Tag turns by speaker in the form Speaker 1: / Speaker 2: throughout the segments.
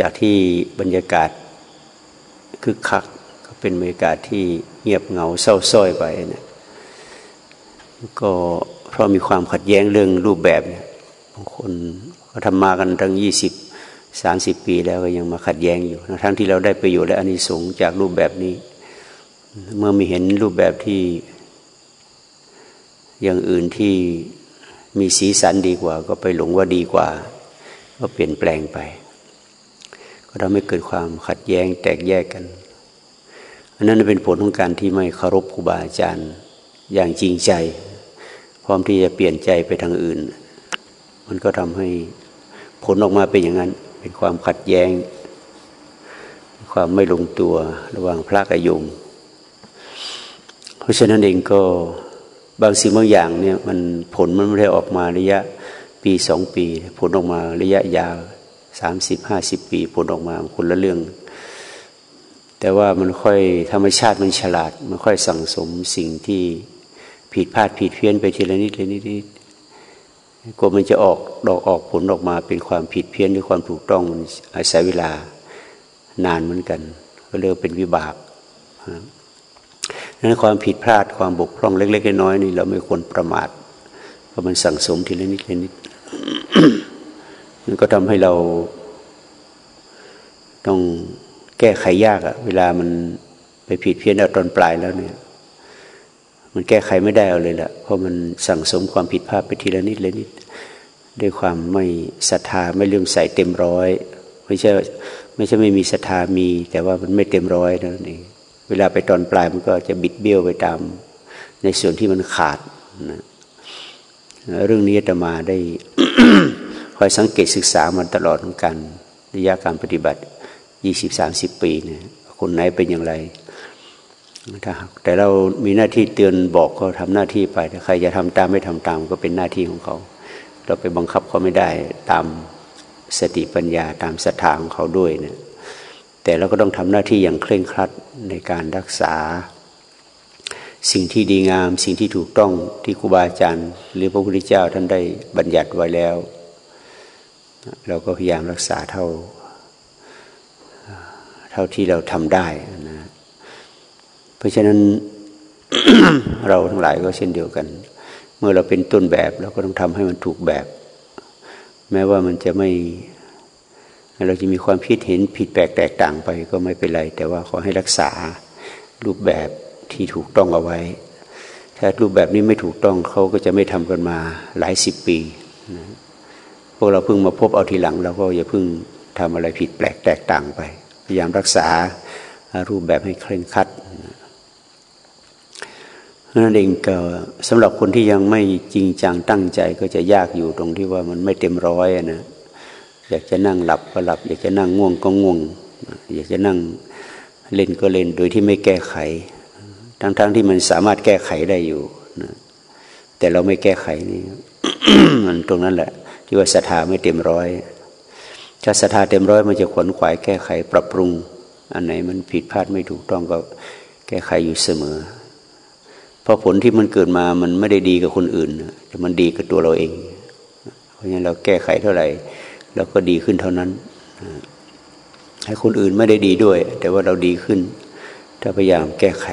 Speaker 1: จากที่บรรยากาศคึกคักก็เป็นบรรยากาศที่เงียบเหงาเศร้าส้อยไปนะก็เพราะมีความขัดแย้งเรื่องรูปแบบเนี่ยบางคนก็ทำมากันตั้งยี่สิบสามสิบปีแล้วก็ยังมาขัดแย้งอยู่ ทั้งที่เราได้ประโยชน์และอานิสงส์จากรูปแบบนี้ เมื่อมีเห็นรูปแบบที่อย่างอื่นที่มีสีสันดีกว่า ก็ไปหลงว่าดีกว่า ก็เปลี่ยนแปลงไป ก็ทำให้เกิดความขัดแย้งแตกแยกกันอันนั้นเป็นผลของการที่ไม่เคารพครูบาอาจารย์อย่างจริงใจ พร้อมที่จะเปลี่ยนใจไปทางอื่น มันก็ทำให้ผลออกมาเป็นอย่างนั้น เป็นความขัดแย้ง ความไม่ลงตัวระหว่างพระกับโยมเพราะฉะนั้นเองก็บางสิ่งบางอย่างเนี่ยมันผลมันไม่ได้ออกมาระยะปีสองปี ผลออกมาระยะยาว สามสิบห้าสิบปีผลออกมาคนละเรื่อง แต่ว่ามันค่อยธรรมชาติมันฉลาด มันค่อยสั่งสมสิ่งที่ผิดพลาดผิดเพี้ยนไปทีละนิดละนิดกว่ามันจะออกดอกออกผลออกมาเป็นความผิดเพี้ยนหรือความถูกต้องมันอาศัยเวลานานเหมือนกัน ก็เรียกเป็นวิบากนั้นความผิดพลาดความบกพร่องเล็กๆน้อยๆนี่เราไม่ควรประมาทเพราะมันสั่งสมทีละนิดละนิด มันก็ทำให้เราต้องแก้ไขยากอะเวลามันไปผิดเพี้ยนเอาตอนปลายแล้วเนี่ย มันแก้ไขไม่ได้เอาเลยละเพราะมันสั่งสมความผิดพลาดไปทีละนิดเลยนิด ด้วยความไม่ศรัทธาไม่เลื่อมใสเต็มร้อยไม่ใช่ไม่ใช่ไม่มีศรัทธามี แต่ว่ามันไม่เต็มร้อยนั่นเองเวลาไปตอนปลายมันก็จะบิดเบี้ยวไปตาม ในส่วนที่มันขาดนะเรื่องนี้จะมาได้ คอยสังเกตศึกษามาตลอดของการระยะการปฏิบัติยี่สิบสามสิบปีเนี่ยคนไหนเป็นอย่างไรถ้าแต่เรามีหน้าที่เตือนบอกก็ทำหน้าที่ไปแต่ใครจะทำตามไม่ทำตามก็เป็นหน้าที่ของเขา เราไปบังคับเขาไม่ได้ตามสติปัญญาตามศรัทธาของเขาด้วยเนี่ยแต่เราก็ต้องทำหน้าที่อย่างเคร่งครัดในการรักษา สิ่งที่ดีงาม สิ่งที่ถูกต้องที่ครูบาอาจารย์ หรือพระพุทธเจ้าท่านได้บัญญัติไว้แล้ว เราก็พยายามรักษาเท่า เท่าที่เราทำได้นะเพราะฉะนั้นเราทั้งหลายก็เช่นเดียวกัน เมื่อเราเป็นต้นแบบเราก็ต้องทำให้มันถูกแบบ แม้ว่ามันจะไม่เราจะมีความคิดเห็นผิดแปลกแตกต่างไปก็ไม่เป็นไร แต่ว่าขอให้รักษารูปแบบที่ถูกต้องเอาไว้ ถ้ารูปแบบนี้ไม่ถูกต้องเขาก็จะไม่ทำกันมาหลายสิบปีนะ พวกเราเพิ่งมาพบเอาทีหลังเราก็อย่าเพิ่งทำอะไรผิดแปลกแตกต่างไป พยายามรักษารูปแบบให้เคร่งครัดนั่นเองก็สำหรับคนที่ยังไม่จริงจังตั้งใจก็จะยากอยู่ตรงที่ว่ามันไม่เต็มร้อยนะอยากจะนั่งหลับก็หลับ อยากจะนั่งง่วงก็ง่วง อยากจะนั่งเล่นก็เล่นโดยที่ไม่แก้ไข ทั้งๆทที่มันสามารถแก้ไขได้อยู่นะแต่เราไม่แก้ไขนี่มันตรงนั้นแหละ ที่ว่าศรัทธาไม่เต็มร้อยถ้าศรัทธาเต็มร้อยมันจะขวนขวายแก้ไขปรับปรุง อันไหนมันผิดพลาดไม่ถูกต้องก็แก้ไขอยู่เสมอ เพราะผลที่มันเกิดมามันไม่ได้ดีกับคนอื่น แต่มันดีกับตัวเราเอง เพราะฉะนั้นเราแก้ไขเท่าไหร่เราก็ดีขึ้นเท่านั้นให้คนอื่นไม่ได้ดีด้วย แต่ว่าเราดีขึ้น ถ้าพยายามแก้ไข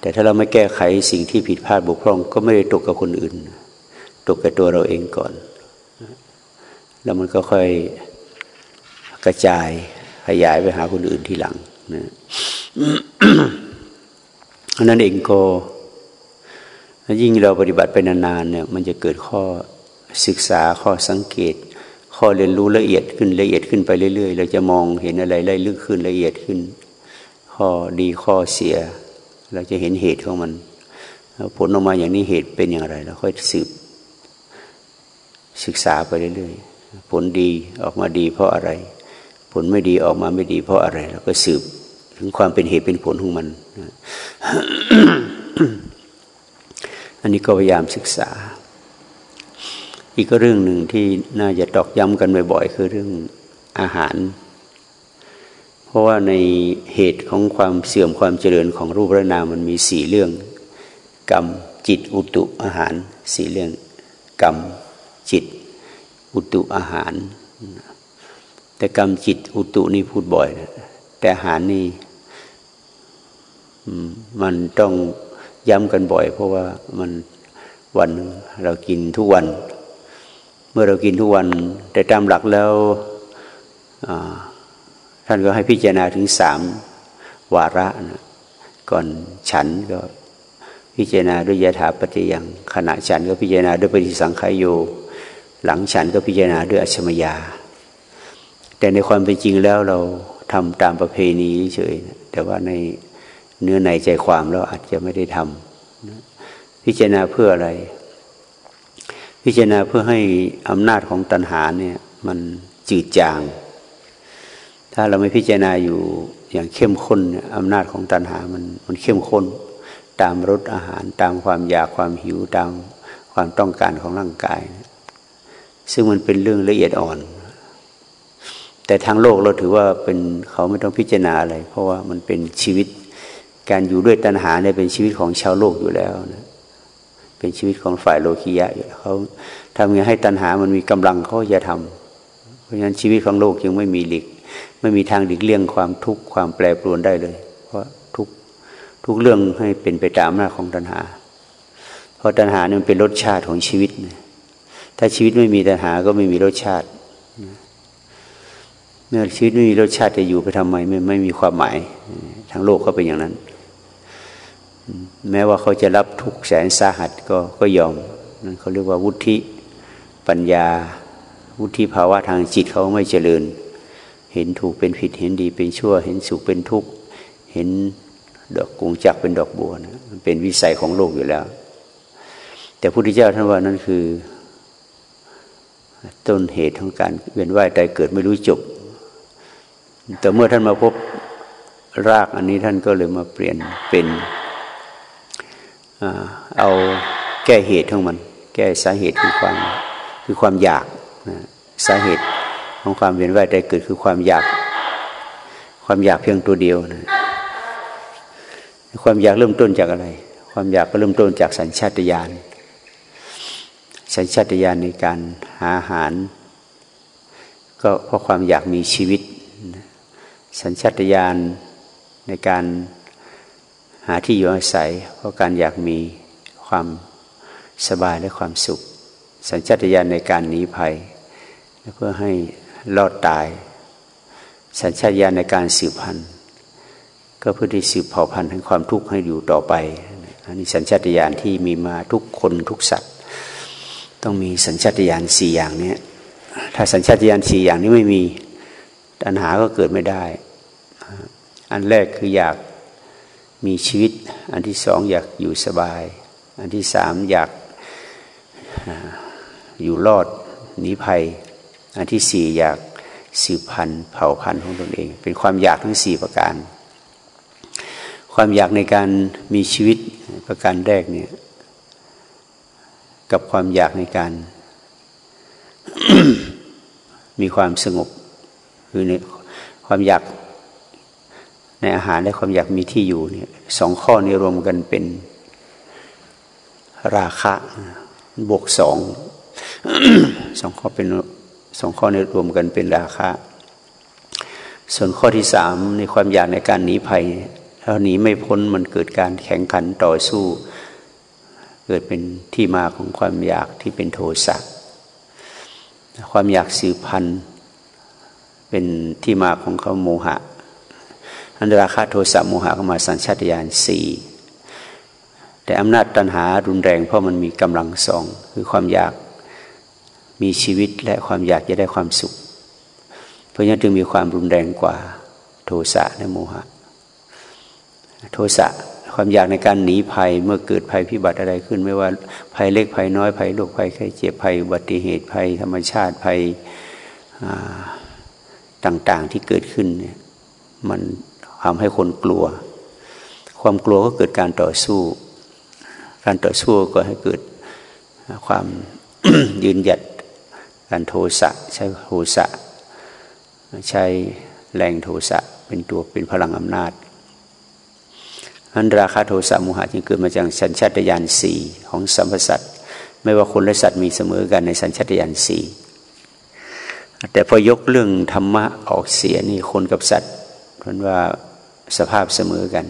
Speaker 1: แต่ถ้าเราไม่แก้ไขสิ่งที่ผิดพลาดบกพร่อง ก็ไม่ได้ตกกับคนอื่น ตกกับตัวเราเองก่อน แล้วมันก็ค่อยกระจายขยายไปหาคนอื่นทีหลังนะนั้นเองก็ยิ่งเราปฏิบัติไปนานๆเนี่ยมันจะเกิดข้อศึกษาข้อสังเกต ข้อเรียนรู้ละเอียดขึ้นละเอียดขึ้นไปเรื่อย ๆ เราจะมองเห็นอะไรได้ลึกขึ้นละเอียดขึ้น ข้อดีข้อเสีย เราจะเห็นเหตุของมันผลออกมาอย่างนี้เหตุเป็นอย่างไรเราค่อยสืบ ศึกษาไปเรื่อยๆ ผลดีออกมาดีเพราะอะไร ผลไม่ดีออกมาไม่ดีเพราะอะไรเราก็สืบถึงความเป็นเหตุเป็นผลของมัน อันนี้ก็พยายามศึกษา อีกเรื่องหนึ่งที่น่าจะตอกย้ำกันบ่อยๆ คือเรื่องอาหาร เพราะว่าในเหตุของความเสื่อมความเจริญของรูประนามมันมีสี่เรื่อง กรรมจิตอุตุอาหารสี่เรื่องกรรม จิต อุตุอาหาร แต่กรรมจิต อุตุนี่พูดบ่อยนะแต่อาหารนี่มันต้องย้ำกันบ่อย เพราะว่ามันวันเรากินทุกวัน เมื่อเรากินทุกวัน แต่ตามหลักแล้วท่านก็ให้พิจารณาถึงสามวาระนะก่อนฉันก็พิจารณาด้วยยถาปฏิยังขณะฉันก็พิจารณาด้วยปฏิสังขายโย หลังฉันก็พิจารณาด้วยอัชมยา แต่ในความเป็นจริงแล้วเราทำตามประเพณีเฉย แต่ว่าในเนื้อในใจความเราอาจจะไม่ได้ทำพิจารณาเพื่ออะไร พิจารณาเพื่อให้อำนาจของตัณหาเนี่ยมันจืดจาง ถ้าเราไม่พิจารณาอยู่อย่างเข้มข้นอำนาจของตัณหามันมันเข้มข้น ตามรสอาหารตามความอยากความหิวตามความต้องการของร่างกาย ซึ่งมันเป็นเรื่องละเอียดอ่อน แต่ทางโลกเราถือว่าเป็นเขาไม่ต้องพิจารณาอะไร เพราะว่ามันเป็นชีวิตการอยู่ด้วยตัณหาเนี่ยเป็นชีวิตของชาวโลกอยู่แล้วนะเป็นชีวิตของฝ่ายโลคียะอยู่เขาทำไงให้ตัณหามันมีกำลังเขาจะทำเพราะฉะนั้นชีวิตของโลกยังไม่มีหลีกไม่มีทางหลีกเลี่ยงความทุกข์ความแปรปรวนได้เลย เพราะทุกทุกเรื่องให้เป็นไปตามหน้าของตัณหา เพราะตัณหาเนี่ยมันเป็นรสชาติของชีวิต ถ้าชีวิตไม่มีตัณหาก็ไม่มีรสชาติเมื่อชีวิตไม่มีรสชาติจะอยู่ไปทำไมไม่ไม่มีความหมายทางโลกก็เป็นอย่างนั้น แม้ว่าเขาจะรับทุกแสนสาหัสก็ก็ยอมนั่นเขาเรียกว่าวุฒิปัญญา วุฒิภาวะทางจิตเขาไม่เจริญ เห็นถูกเป็นผิดเห็นดีเป็นชั่ว เห็นสุขเป็นทุกข์เห็นดอกกุงจักเป็นดอกบัวนะมันเป็นวิสัยของโลกอยู่แล้ว แต่พระพุทธเจ้าท่านว่านั่นคือ ต้นเหตุของการเวียนว่ายตายเกิดไม่รู้จบ แต่เมื่อท่านมาพบรากอันนี้ท่านก็เลยมาเปลี่ยนเป็นเอาแก้เหตุของมัน แก้สาเหตุคือความคือความอยากสาเหตุของความเวียนว่ายใจเกิดคือความอยาก ความอยากเพียงตัวเดียวนะความอยากเริ่มต้นจากอะไร ความอยากก็เริ่มต้นจากสัญชาตญาณ สัญชาตญาณในการหาอาหาร ก็เพราะความอยากมีชีวิต สัญชาตญาณในการหาที่อยู่อาศัย เพราะการอยากมีความสบายและความสุข สัญชาตญาณในการหนีภัย เพื่อให้รอดตาย สัญชาตญาณในการสืบพันธุ์ ก็เพื่อที่สืบเผ่าพันธุ์แห่งความทุกข์ให้อยู่ต่อไป อันนี้สัญชาตญาณที่มีมาทุกคนทุกสัตว ต้องมีสัญชาตญาณสี่อย่างนี้ถ้าสัญชาตญาณสี่อย่างนี้ไม่มีปัญหาก็เกิดไม่ได้ อันแรกคืออยากมีชีวิต อันที่สองอยากอยู่สบาย อันที่สามอยากอยู่รอดหนีภัย อันที่สี่อยากสืบพันธุ์เผ่าพันธุ์ของตนเอง เป็นความอยากทั้งสี่ประการ ความอยากในการมีชีวิตประการแรกเนี่ย กับความอยากในการ มีความสงบคือในความอยากในอาหารและความอยากมีที่อยู่เนี่ยสองข้อนี้รวมกันเป็นราคะบวกสองสองข้อเป็นสองข้อนี้รวมกันเป็นราคะ ส่วนข้อที่สามในความอยากในการหนีภัยถ้าหนีไม่พ้นมันเกิดการแข่งขันต่อสู้ เกิดเป็นที่มาของความอยากที่เป็นโทสะความอยากสืบพันธุ์เป็นที่มาของเขาโมหะอันราคาโทสะโมหะเข้ามาสัญชาตญาณสี่แต่อำนาจตัณหารุนแรงเพราะมันมีกำลังสองคือความอยากมีชีวิตและความอยากจะได้ความสุข เพราะฉะนั้นจึงมีความรุนแรงกว่าโทสะและโมหะ โทสะ ความอยากในการหนีภัยเมื่อเกิดภัยพิบัติอะไรขึ้น ไม่ว่าภัยเล็กภัยน้อยภัยโรคภัยไข้เจ็บภัยอุบัติเหตุภัย ธรรมชาติภัยต่างๆที่เกิดขึ้นเนี่ยมันทำให้คนกลัว ความกลัวก็เกิดการต่อสู้ การต่อสู้ก็ให้เกิดความยืนหยัดการโทสะใช้โทสะใช้แรงโทสะเป็นตัวเป็นพลังอำนาจ อันราคาโทสะโมหะจึงเกิดมาจากสัญชาตญาณสี่ของสัมพสัตไม่ว่าคนและสัตว์มีเสมอกันในสัญชาตญาณสี่แต่พอยกเรื่องธรรมะออกเสียนี่คนกับสัตว์เพราะว่าสภาพเสมอกัน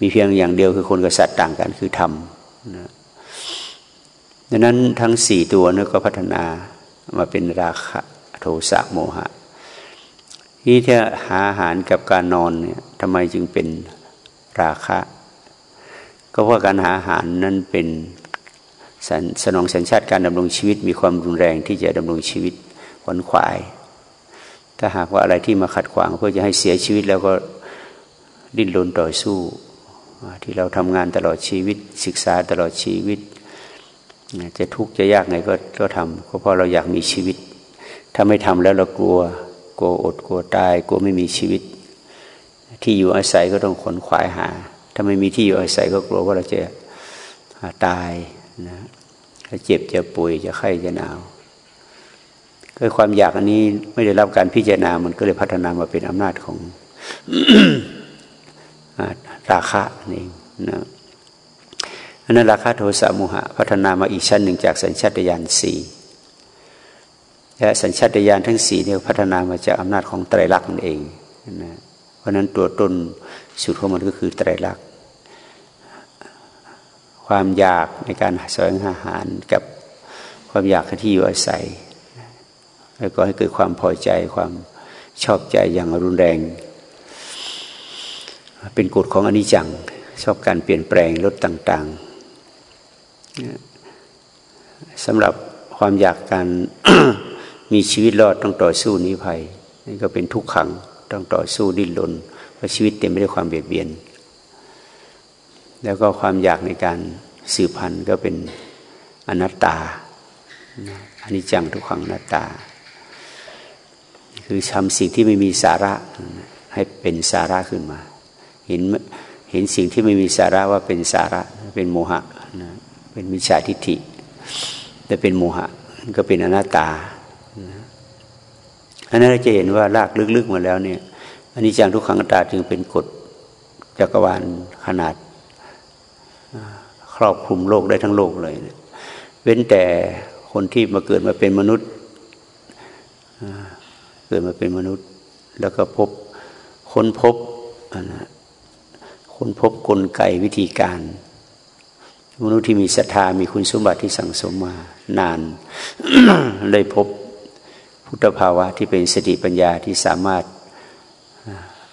Speaker 1: มีเพียงอย่างเดียวคือคนกับสัตว์ต่างกันคือธรรมนะดังนั้นทั้งสี่ตัวนี่ก็พัฒนามาเป็นราคะโทสะโมหะที่ถ้าหาอาหารกับการนอนเนี่ยทำไมจึงเป็น ราคะ ก็เพราะการหาอาหารนั้นเป็นสนองสัญชาติการดำรงชีวิต มีความรุนแรงที่จะดำรงชีวิตขวนขวาย ถ้าหากว่าอะไรที่มาขัดขวางเพื่อจะให้เสียชีวิตแล้วก็ดิ้นรนต่อสู้ ที่เราทำงานตลอดชีวิต ศึกษาตลอดชีวิต จะทุกข์จะยากไงก็ก็ทำเพราะเราอยากมีชีวิต ถ้าไม่ทำแล้วเรากลัว กลัวอดกลัวตาย กลัวไม่มีชีวิต ที่อยู่อาศัยก็ต้องขนขวายหา ถ้าไม่มีที่อยู่อาศัยก็กลัวว่าเราจะตายนะจะเจ็บจะป่วยจะไข้จะหนาวก็ความอยากอันนี้ไม่ได้รับการพิจารณา มันก็เลยพัฒนามาเป็นอำนาจของราคะนี่นะอันนั้นราคะโทสะโมหะ พัฒนามาอีกชั้นหนึ่งจากสัญชาตญาณสี่และสัญชาตญาณทั้งสี่เนี่ยพัฒนามาจากอำนาจของไตรลักษณ์นั่นเองนะ ราะนั้นตัวต้นสุดของมันก็คือไตรลักษณ์ความอยากในการแสวงอาหารกับความอยากที่อยู่อาศัย แล้วก็ให้เกิดความพอใจความชอบใจอย่างรุนแรง เป็นกฎของอนิจจังชอบการเปลี่ยนแปลงลดต่างๆสำหรับความอยากการมีชีวิตรอดต้องต่อสู้นิภัยนี่ก็เป็นทุกขัง ต้องต่อสู้ดิ้นรนเพราะชีวิตเต็มไปด้วยความเบียดเบียน แล้วก็ความอยากในการสืบพันธุ์ก็เป็นอนัตตาอนิจจังทุกขังอนัตตา คือทำสิ่งที่ไม่มีสาระให้เป็นสาระขึ้นมา เห็นเห็นสิ่งที่ไม่มีสาระว่าเป็นสาระเป็นโมหะนะเป็นมิจฉาทิฏฐิแต่เป็นโมหะก็เป็นอนัตตา อันนั้นเราจะเห็นว่าลากลึกๆมาแล้วเนี่ยอันนี้จังทุกขังตาจึงเป็นกฎจักรวาลขนาด ครอบคลุมโลกได้ทั้งโลกเลยเว้นแต่คนที่มาเกิดมาเป็นมนุษย์เกิดมาเป็นมนุษย์ แล้วก็พบค้นพบนะค้นพบกลไกวิธีการ มนุษย์ที่มีศรัทธามีคุณสมบัติที่สั่งสมมานานเลยพบ พุทธภาวะที่เป็นสติปัญญาที่สามารถ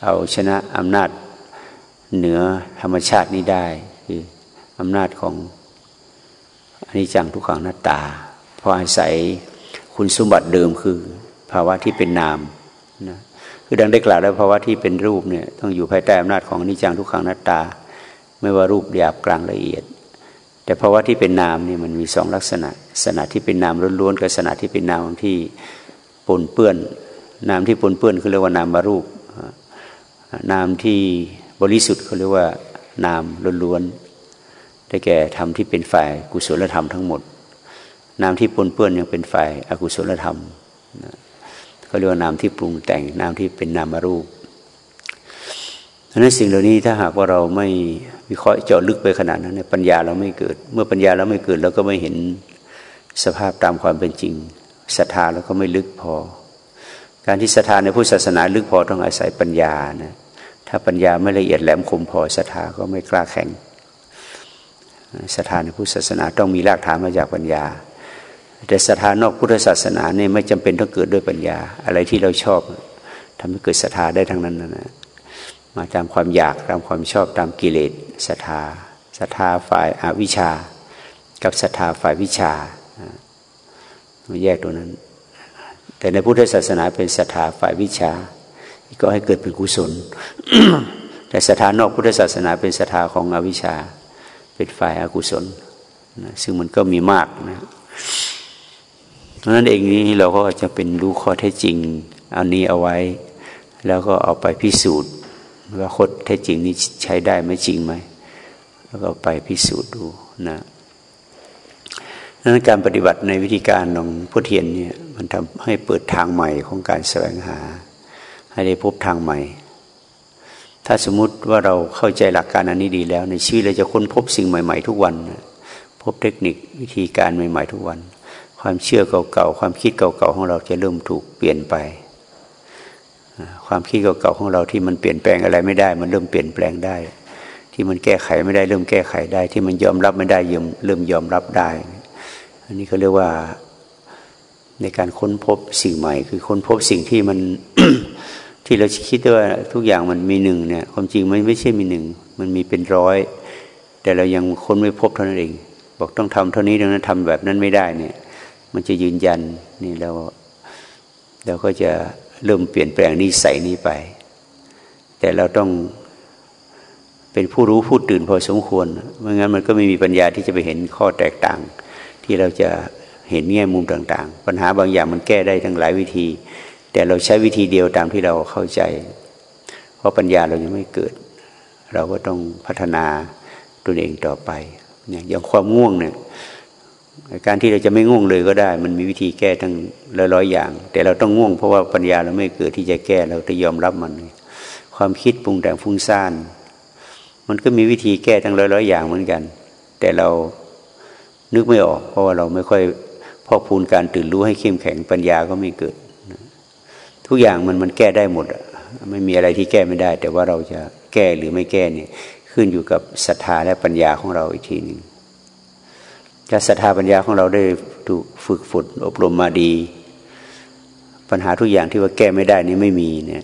Speaker 1: เอาชนะอำนาจเหนือธรรมชาตินี้ได้ คืออำนาจของอนิจจังทุกขังนัตตา เพราะอาศัยคุณสมบัติเดิมคือภาวะที่เป็นนามนะคือดังได้กล่าวแล้วภาวะที่เป็นรูปเนี่ยต้องอยู่ภายใต้อำนาจของอนิจจังทุกขังนัตตา ไม่ว่ารูปหยาบกลางละเอียด แต่ภาวะที่เป็นนามนี่มันมีสองลักษณะสณะที่เป็นนามล้วนๆกับสณะที่เป็นนามที่ ปนเปื้อน นามที่ปนเปื้อนคือเรียกว่านามมารูป นามที่บริสุทธิ์เขาเรียกว่านามล้วนๆได้แก่ธรรมที่เป็นฝ่ายกุศลธรรมทั้งหมด นามที่ปนเปื้อนยังเป็นฝ่ายอกุศลธรรมเขาเรียกว่านามที่ปรุงแต่งนามที่เป็นนามรูปดังนั้นสิ่งเหล่านี้ถ้าหากว่าเราไม่วิเคราะห์เจาะลึกไปขนาดนั้นปัญญาเราไม่เกิด เมื่อปัญญาเราไม่เกิดเราก็ไม่เห็นสภาพตามความเป็นจริง ศรัทธาเราก็ไม่ลึกพอ การที่ศรัทธาในพุทธศาสนาลึกพอต้องอาศัยปัญญานะถ้าปัญญาไม่ละเอียดแหลมคมพอศรัทธาก็ไม่กล้าแข่งศรัทธาในพุทธศาสนาต้องมีรากฐานมาจากปัญญา แต่ศรัทธานอกพุทธศาสนาเนี่ยไม่จำเป็นต้องเกิดด้วยปัญญา อะไรที่เราชอบทำให้เกิดศรัทธาได้ทั้งนั้นนะมาตามความอยากตามความชอบตามกิเลสศรัทธาศรัทธาฝ่ายอาวิชา กับศรัทธาฝ่ายวิชา แยกตรงนั้น แต่ในพุทธศาสนาเป็นศรัทธาฝ่ายวิชา ก็ให้เกิดเป็นกุศล แต่ศรัทธานอกพุทธศาสนาเป็นศรัทธาของอวิชชา เป็นฝ่ายอากุศลซึ่งมันก็มีมากนะเพราะนั้นเองนี้เราก็จะเป็นรู้ข้อเท็จจริงเอานี้เอาไว้ แล้วก็เอาไปพิสูจน์ว่าข้อเท็จจริงนี้ใช้ได้ไหมจริงไหมแล้วก็ไปพิสูจน์ดูนะ นั้นการปฏิบัติในวิธีการของพุทเทียนเนี่ยมันทำให้เปิดทางใหม่ของการแสวงหา ให้ได้พบทางใหม่ ถ้าสมมุติว่าเราเข้าใจหลักการอันนี้ดีแล้ว ในชีวิตเราจะค้นพบสิ่งใหม่ ๆ ทุกวัน พบเทคนิควิธีการใหม่ ๆ ทุกวัน ความเชื่อเก่าๆความคิดเก่าๆของเราจะเริ่มถูกเปลี่ยนไป ความคิดเก่าๆของเราที่มันเปลี่ยนแปลงอะไรไม่ได้ มันเริ่มเปลี่ยนแปลงได้ ที่มันแก้ไขไม่ได้เริ่มแก้ไขได้ ที่มันยอมรับไม่ได้เริ่มยอมรับได้ อันนี้เขาเรียกว่าในการค้นพบสิ่งใหม่ คือค้นพบสิ่งที่มันที่เราคิดว่าทุกอย่างมันมีหนึ่งเนี่ยความจริงมันไม่ใช่มีหนึ่งมันมีเป็นร้อย แต่เรายังค้นไม่พบเท่านั้นเอง บอกต้องทำเท่านี้ดังนั้นทำแบบนั้นไม่ได้เนี่ย มันจะยืนยันนี่เราเราก็จะเริ่มเปลี่ยนแปลงนิสัยนี้ไป แต่เราต้องเป็นผู้รู้ผู้ตื่นพอสมควรไม่งั้นมันก็ไม่มีปัญญาที่จะไปเห็นข้อแตกต่าง ที่เราจะเห็นแง่มุมต่างๆ ปัญหาบางอย่างมันแก้ได้ทั้งหลายวิธี แต่เราใช้วิธีเดียวตามที่เราเข้าใจ เพราะปัญญาเรายังไม่เกิด เราก็ต้องพัฒนาตัวเองต่อไปเนี่ยอย่างความง่วงเนี่ยการที่เราจะไม่ง่วงเลยก็ได้ มันมีวิธีแก้ทั้งร้อยๆอย่าง แต่เราต้องง่วงเพราะว่าปัญญาเราไม่เกิดที่จะแก้เราจะยอมรับมัน ความคิดปรุงแต่งฟุ้งซ่าน มันก็มีวิธีแก้ทั้งร้อยๆอย่างเหมือนกัน แต่เรา นึกไม่ออก เพราะว่าเราไม่ค่อยพอพูนการตื่นรู้ให้เข้มแข็งปัญญาก็ไม่เกิด ทุกอย่างมันมันแก้ได้หมดไม่มีอะไรที่แก้ไม่ได้ แต่ว่าเราจะแก้หรือไม่แก้เนี่ยขึ้นอยู่กับศรัทธาและปัญญาของเราอีกทีหนึ่งถ้าศรัทธาปัญญาของเราได้ถูกฝึกฝนอบรมมาดี ปัญหาทุกอย่างที่ว่าแก้ไม่ได้นี่ไม่มีเนี่ย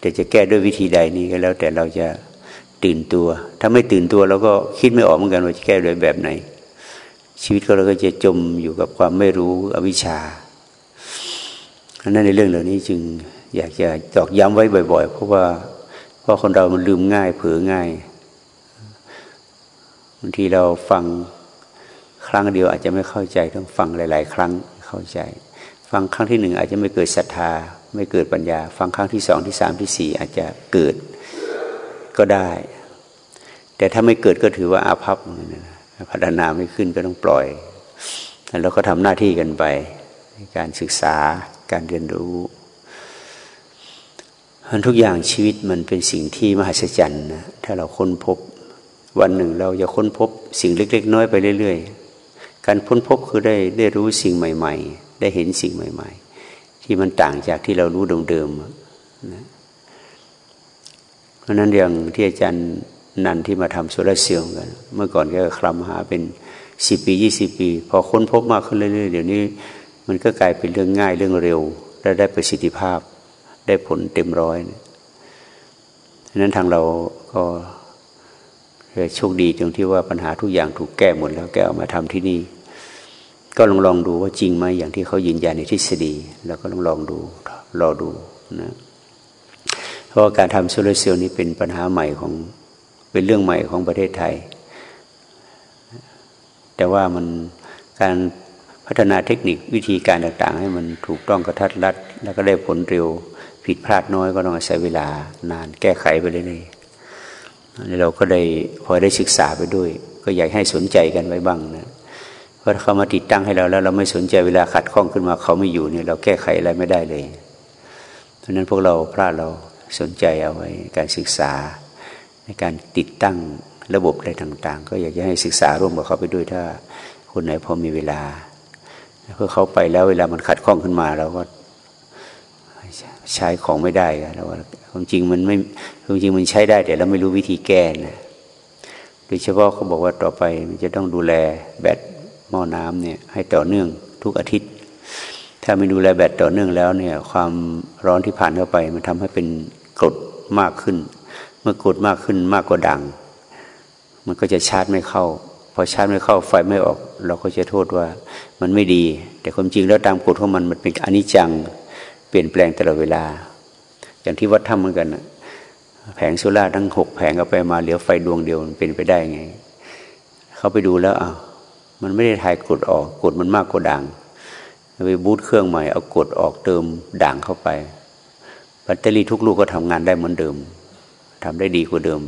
Speaker 1: แต่จะแก้ด้วยวิธีใดนี้ก็แล้วแต่เราจะตื่นตัว ถ้าไม่ตื่นตัวเราก็คิดไม่ออกเหมือนกันว่าจะแก้ด้วยแบบไหน ชีวิตของเราก็จะจมอยู่กับความไม่รู้อวิชชาอันนั้นในเรื่องเหล่านี้จึงอยากจะตอกย้ำไว้บ่อย ๆ เพราะว่าเพราะคนเรามันลืมง่ายเผลอง่ายบางทีเราฟังครั้งเดียวอาจจะไม่เข้าใจต้องฟังหลาย ๆ ครั้งเข้าใจ ฟังครั้งที่หนึ่งอาจจะไม่เกิดศรัทธา ไม่เกิดปัญญา ฟังครั้งที่สองที่สามที่สี่อาจจะเกิดก็ได้ แต่ถ้าไม่เกิดก็ถือว่าอาภัพ พัฒนาไม่ขึ้นก็ต้องปล่อย แล้วก็ทำหน้าที่กันไปในการศึกษาการเรียนรู้ทุกอย่างชีวิตมันเป็นสิ่งที่มหัศจรรย์นะถ้าเราค้นพบ วันหนึ่งเราจะค้นพบสิ่งเล็ก ๆ น้อยไปเรื่อย ๆ การค้นพบคือได้ได้รู้สิ่งใหม่ ๆ ได้เห็นสิ่งใหม่ ๆ ที่มันต่างจากที่เรารู้เดิมๆนะเพราะนั้นอย่างที่อาจารย์ นันที่มาทำโซลาเซลล์กัน เมื่อก่อนก็คลำหาเป็นสิบปียี่สิบปี พอค้นพบมากขึ้นเรื่อยๆเดี๋ยวนี้ มันก็กลายเป็นเรื่องง่ายเรื่องเร็ว และได้ประสิทธิภาพได้ผลเต็มร้อยฉะนั้นทางเราก็โชคดีตรงที่ว่าปัญหาทุกอย่างถูกแก้หมดแล้วแกเอามาทำที่นี่ ก็ลองลองดูว่าจริงไหมอย่างที่เขายืนยันในทฤษฎี แล้วก็ลองลองดูรอดูนะเพราะการทำโซลาร์เซลล์นี้เป็นปัญหาใหม่ของ เป็นเรื่องใหม่ของประเทศไทย แต่ว่ามันการพัฒนาเทคนิควิธีการต่างๆ ให้มันถูกต้องกระทัดรัด แล้วก็ได้ผลเร็วผิดพลาดน้อยก็ต้องใช้เวลานานแก้ไขไปเรื่อยๆเราก็ได้พอได้ศึกษาไปด้วย ก็อยากให้สนใจกันไว้บ้างนะเพราะเขามาติดตั้งให้เราแล้ว เราไม่สนใจเวลาขัดข้องขึ้นมาเขาไม่อยู่เนี่ยเราแก้ไขอะไรไม่ได้เลย เพราะนั้นพวกเราพลาดเราสนใจเอาไว้การศึกษา ในการติดตั้งระบบอะไรต่าง ๆ ก็อยากจะให้ศึกษาร่วมกับเขาไปด้วยถ้าคนไหนพอมีเวลาเพื่อเขาไปแล้วเวลามันขัดข้องขึ้นมาเราก็ใช้ของไม่ได้แล้วความจริงมันไม่ความจริงมันใช้ได้ แต่เราไม่รู้วิธีแก้นะโดยเฉพาะเขาบอกว่าต่อไปมันจะต้องดูแลแบตหม้อน้ำเนี่ยให้ต่อเนื่องทุกอาทิตย์ ถ้าไม่ดูแลแบตต่อเนื่องแล้วเนี่ยความร้อนที่ผ่านเข้าไป มันทำให้เป็นกรดมากขึ้น มื่อกรดมากขึ้นมากกว่าดัง มันก็จะชาร์จไม่เข้า พอชาร์จไม่เข้าไฟไม่ออก เราก็จะโทษว่ามันไม่ดี แต่ความจริงแล้วตามกฎของมันมันเป็นอนิจจังเปลี่ยนแปลงตลอดเวลา อย่างที่วัดทำเหมือนกันแผงโซล่าทั้งหกแผงก็ไปมาเหลือไฟดวงเดียวมันเป็นไปได้ไง เขาไปดูแล้วอะมันไม่ได้ถ่ายกดออกกดมันมากกว่าด่างไปบูตเครื่องใหม่เอากดออกเติมด่างเข้าไปแบตเตอรี่ทุกลูกก็ทำงานได้เหมือนเดิม ทำได้ดีกว่าเดิม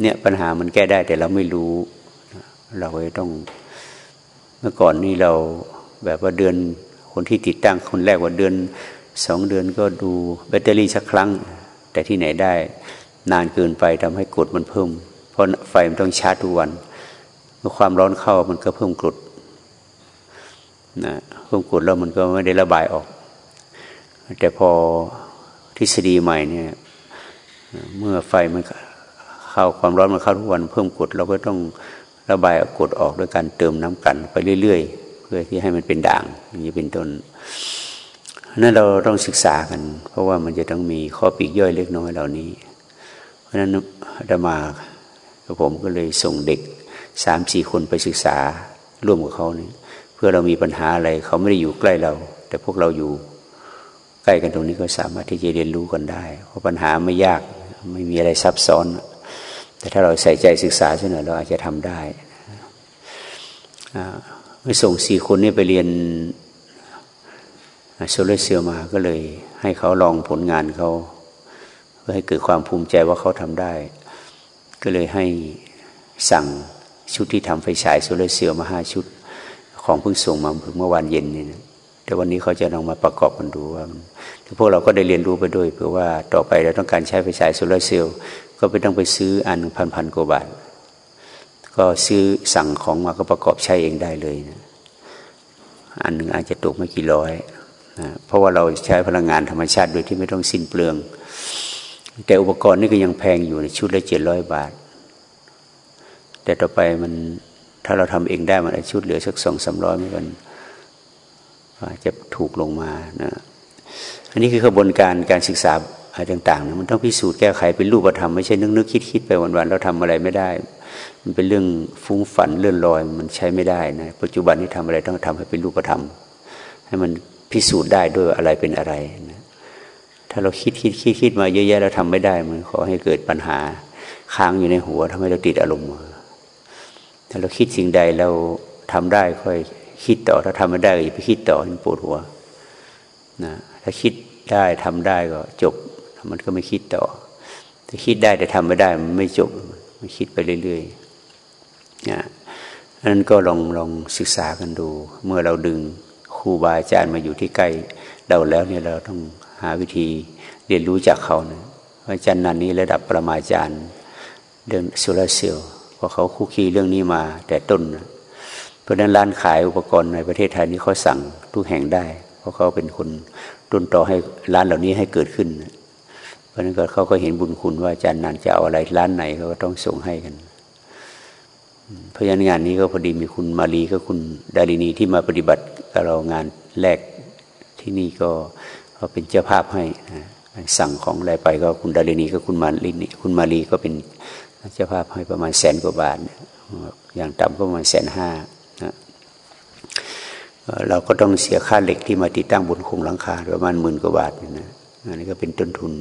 Speaker 1: เนี่ยปัญหามันแก้ได้แต่เราไม่รู้ เราต้อง เมื่อก่อนนี่เราแบบว่าเดือนคนที่ติดตั้งคนแรกว่าเดือนสองเดือนก็ดูแบตเตอรี่สักครั้ง แต่ที่ไหนได้ นานเกินไปทำให้กดมันเพิ่ม เพราะไฟมันต้องชาร์จทุกวัน เมื่อความร้อนเข้ามันก็เพิ่มกรดนะเพิ่มกรดแล้วมันก็ไม่ได้ระบายออก แต่พอทฤษฎีใหม่เนี่ย เมื่อไฟมันเข้าความร้อนมันเข้าทุกวันเพิ่มกดเราก็ต้องระบายกดออกด้วยการเติมน้ำกันไปเรื่อยๆ เพื่อที่ให้มันเป็นด่างอย่างนี้เป็นต้นนั้นเราต้องศึกษากัน เพราะว่ามันจะต้องมีข้อปีกย่อยเล็กน้อยเหล่านี้ เพราะฉะนั้นอาตมาผมก็เลยส่งเด็กสามสี่คนไปศึกษาร่วมกับเขาเนี่ยเพื่อเรามีปัญหาอะไรเขาไม่ได้อยู่ใกล้เรา แต่พวกเราอยู่ใกล้กันตรงนี้ก็สามารถที่จะเรียนรู้กันได้ เพราะปัญหาไม่ยาก ไม่มีอะไรซับซ้อน แต่ถ้าเราใส่ใจศึกษาสักหน่อยเราอาจจะทำได้เมื่อส่งสี่คนนี้ไปเรียนโซลเซลล์มาก็เลย ให้เขาลองผลงานเขาเพื่อให้เกิดความภูมิใจว่าเขาทำได้ ก็เลยให้สั่งชุดที่ทำไฟฉายโซลเซลล์มาห้าชุด ของเพิ่งส่งมาเมื่อวานเย็นนี่นะ แต่วันนี้เขาจะลองมาประกอบกันดูว่าพวกเราก็ได้เรียนรู้ไปด้วย เพื่อว่าต่อไปเราต้องการใช้ไฟฉายโซลาเซลล์ก็ไม่ต้องไปซื้ออันพันพันกว่าบาท ก็ซื้อสั่งของมาก็ประกอบใช้เองได้เลยนะอันหนึ่งอาจจะตกไม่กี่ร้อยนะเพราะว่าเราใช้พลังงานธรรมชาติโดยที่ไม่ต้องสิ้นเปลือง แต่อุปกรณ์นี่ก็ยังแพงอยู่ในชุดละเจ็ดร้อยบาท แต่ต่อไปมันถ้าเราทำเองได้มันชุดเหลือสักสองสามร้อยมัน จะถูกลงมานะอันนี้คือกระบวนการการศึกษาอะไรต่างๆนะมันต้องพิสูจน์แก้ไขเป็นรูปธรรมไม่ใช่นึกนึกคิดคิดไปวันๆเราทำอะไรไม่ได้ มันเป็นเรื่องฟุ้งฝันเลื่อนลอยมันใช้ไม่ได้นะปัจจุบันนี้ทำอะไรต้องทำให้เป็นรูปธรรม ให้มันพิสูจน์ได้ด้วยอะไรเป็นอะไรนะถ้าเราคิดคิดคิดคิดมาเยอะแยะเราทำไม่ได้มันขอให้เกิดปัญหาค้างอยู่ในหัวทำให้เราติดอารมณ์ถ้าเราคิดสิ่งใดเราทำได้ค่อย คิดต่อถ้าทำไม่ได้ก็อย่าไปคิดต่อมันปวดหัวนะถ้าคิดได้ทำได้ก็จบมันก็ไม่คิดต่อ ถ้าคิดได้แต่ทำไม่ได้มันไม่จบมันคิดไปเรื่อยๆนะนั้นก็ลองลองศึกษากันดู เมื่อเราดึงครูบาอาจารย์มาอยู่ที่ใกล้เราแล้วเนี่ยเราต้องหาวิธีเรียนรู้จากเขานะอาจารย์นันนี้ระดับประมาจารย์เรื่องโซลาเซลล์เพราะเขาคุกคีเรื่องนี้มาแต่ต้นนะ เพราะนั้นร้านขายอุปกรณ์ในประเทศไทยนี้เขาสั่งทุกแห่งได้ เพราะเขาเป็นคนต้นต่อให้ร้านเหล่านี้ให้เกิดขึ้น เพราะนั้นก็เขาก็เห็นบุญคุณว่าอาจารย์นันจะเอาอะไรร้านไหนเขาก็ต้องส่งให้กันเพราะฉะนั้นงานนี้ก็พอดีมีคุณมาลีก็คุณดารินีที่มาปฏิบัติกับเรางานแรกที่นี่ก็เขาเป็นเจ้าภาพให้นะสั่งของอะไรไปก็คุณดารินีก็คุณมาลีคุณมาลีก็เป็นเจ้าภาพให้ประมาณแสนกว่าบาท อย่างต่ำก็ประมาณแสนห้า เราก็ต้องเสียค่าเหล็กที่มาติดตั้งบนโครงหลังคาประมาณหมื่นกว่าบาทนะอันนี้ก็เป็นต้นทุน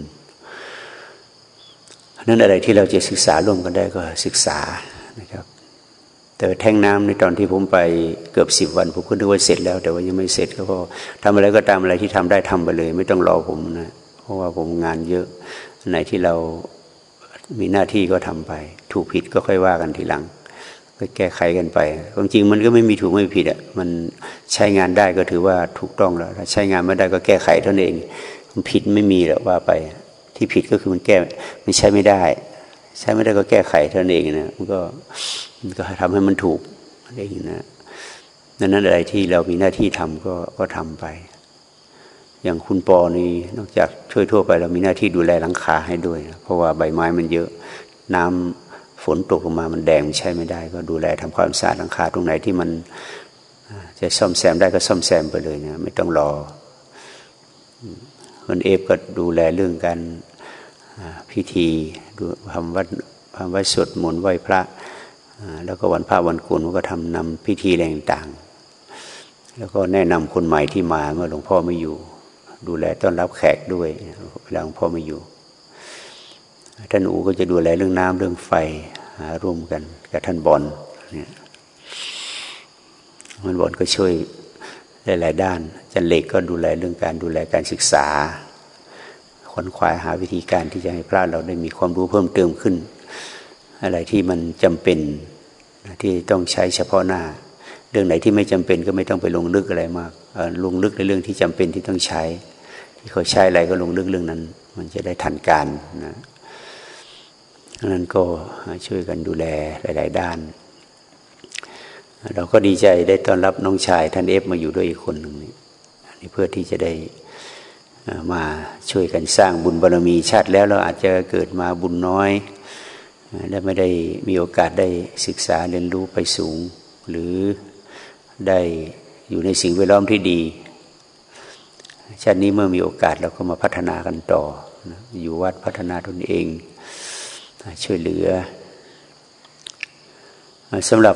Speaker 1: นั้นอะไรที่เราจะศึกษาร่วมกันได้ก็ศึกษานะครับ แต่แท่งน้ำในตอนที่ผมไปเกือบสิบวันผมก็นึกว่าเสร็จแล้ว แต่ว่ายังไม่เสร็จก็พอทำอะไรก็ตามอะไรที่ทำได้ทำไปเลย ไม่ต้องรอผมนะเพราะว่าผมงานเยอะไหนที่เรามีหน้าที่ก็ทำไป ถูกผิดก็ค่อยว่ากันทีหลัง ไปแก้ไขกันไปความจริงมันก็ไม่มีถูกไม่ผิดอะมันใช้งานได้ก็ถือว่าถูกต้องแล้วถ้าใช้งานไม่ได้ก็แก้ไขเท่านั้นเองมันผิดไม่มีหรอกว่าไป ที่ผิดก็คือมันแก้มันใช้ไม่ได้ ใช้ไม่ได้ก็แก้ไขเท่านั้นเองนะมันก็มันก็ทำให้มันถูกอะไรอย่างนะดังนั้นอะไรที่เรามีหน้าที่ทำก็ก็ทำไป อย่างคุณปอนี่นอกจากช่วยทั่วไป เรามีหน้าที่ดูแลหลังคาให้ด้วยนะเพราะว่าใบไม้มันเยอะน้ำ ฝนตกลงมามันแดงใช้ไม่ได้ ก็ดูแลทำความสะอาดหลังคาตรงไหนที่มันจะซ่อมแซมได้ก็ซ่อมแซมไปเลยนะไม่ต้องรอคนเอฟก็ดูแลเรื่องการพิธีดูทำวัดทำวัดสวดมนต์ไหว้พระแล้วก็วันพระวันกุลก็ทำนำพิธีแรงต่าง แล้วก็แนะนำคนใหม่ที่มาเมื่อหลวงพ่อไม่อยู่ ดูแลต้อนรับแขกด้วยเวลาหลวงพ่อไม่อยู่ ท่านอูก็จะดูแลเรื่องน้ำเรื่องไฟหาร่วมกันกับท่านบอลเนี่ยมันบอลก็ช่วยหลายๆด้านจันเล็กก็ดูแลเรื่องการดูแลการศึกษาขวนขวายหาวิธีการที่จะให้พระเราได้มีความรู้เพิ่มเติมขึ้น อะไรที่มันจำเป็นที่ต้องใช้เฉพาะหน้า เรื่องไหนที่ไม่จำเป็นก็ไม่ต้องไปลงลึกอะไรมากลงลึกในเรื่องที่จำเป็นที่ต้องใช้ ที่เขาใช้อะไรก็ลงลึกเรื่องนั้น มันจะได้ทันการนะ นั้นก็ช่วยกันดูแลหลาย ๆ ด้าน เราก็ดีใจได้ต้อนรับน้องชายท่านเอฟมาอยู่ด้วยอีกคนหนึ่งนี่เพื่อที่จะได้มาช่วยกันสร้างบุญบารรมีชาติแล้วเราอาจจะเกิดมาบุญน้อย และไม่ได้มีโอกาสได้ศึกษาเรียนรู้ไปสูง หรือได้อยู่ในสิ่งแวดล้อมที่ดี ชาตินี้เมื่อมีโอกาสเราก็มาพัฒนากันต่อ อยู่วัดพัฒนาตนเอง ช่วยเหลือสำหรับ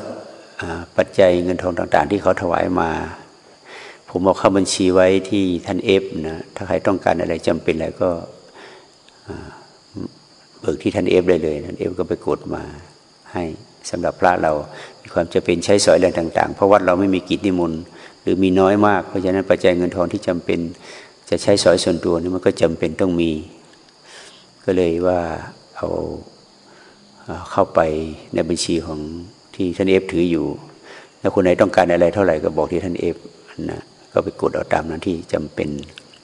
Speaker 1: ปัจจัยเงินทองต่าง ๆ ที่เขาถวายมา ผมเอาเข้าบัญชีไว้ที่ท่านเอฟนะถ้าใครต้องการอะไรจำเป็นอะไรก็เบิกที่ท่านเอฟได้เลยท่านเอฟก็ไปกดมาให้สำหรับพระเรามีความจะเป็นใช้สอยเรื่องต่าง ๆ เพราะวัดเราไม่มีกิจนิมนต์หรือมีน้อยมากเพราะฉะนั้นปัจจัยเงินทองที่จำเป็นจะใช้สอยส่วนตัวนี่มันก็จำเป็นต้องมี ก็เลยว่าเอา เข้าไปในบัญชีของที่ท่านเอฟถืออยู่ แล้วคนไหนต้องการอะไรเท่าไหร่ก็บอกที่ท่านเอฟนะก็ไปกดเอาตามนั้นที่จำเป็น